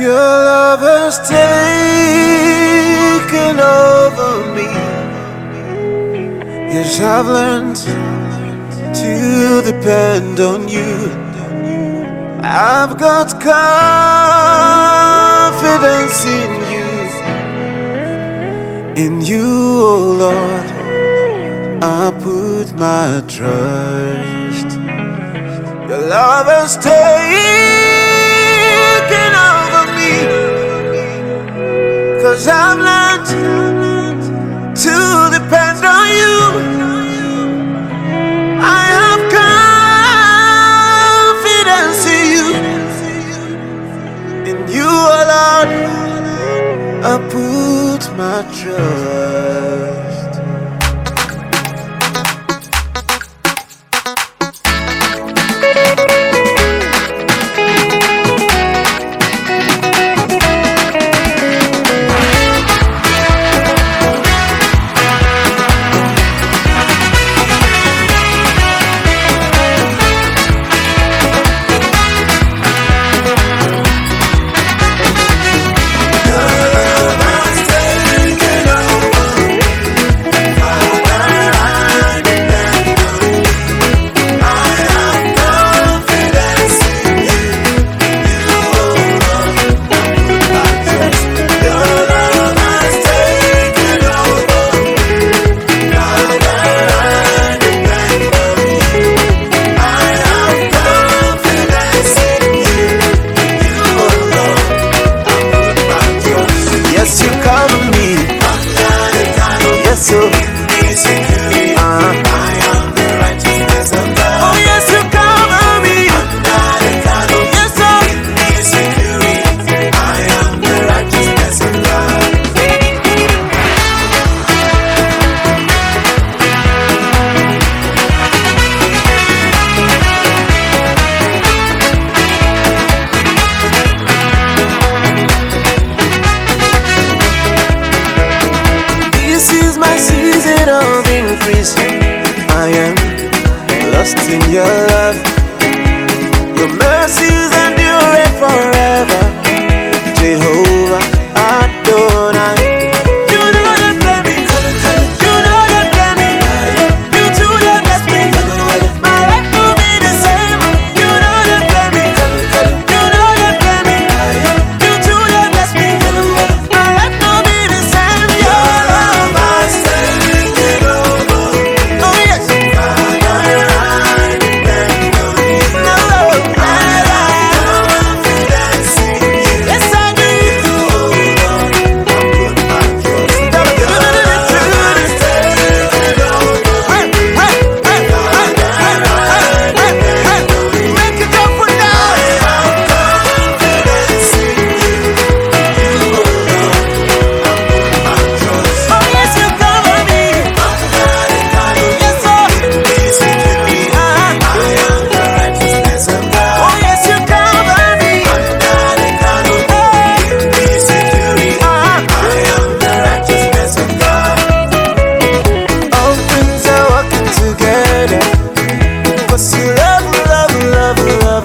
Your love has taken over me. Yes, I've learned to depend on you. I've got confidence in you. In you, oh Lord, I put my trust. Your love has taken Cause I've learned to depend on you. I have confidence in you. In you, Lord, I put my trust. I am lost in your love. Your mercies endure forever. Love